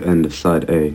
the end of side A.